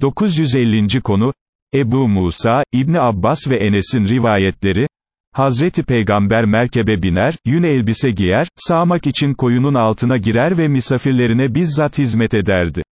950. konu, Ebu Musa, İbni Abbas ve Enes'in rivayetleri, Hazreti Peygamber merkebe biner, yün elbise giyer, sağmak için koyunun altına girer ve misafirlerine bizzat hizmet ederdi.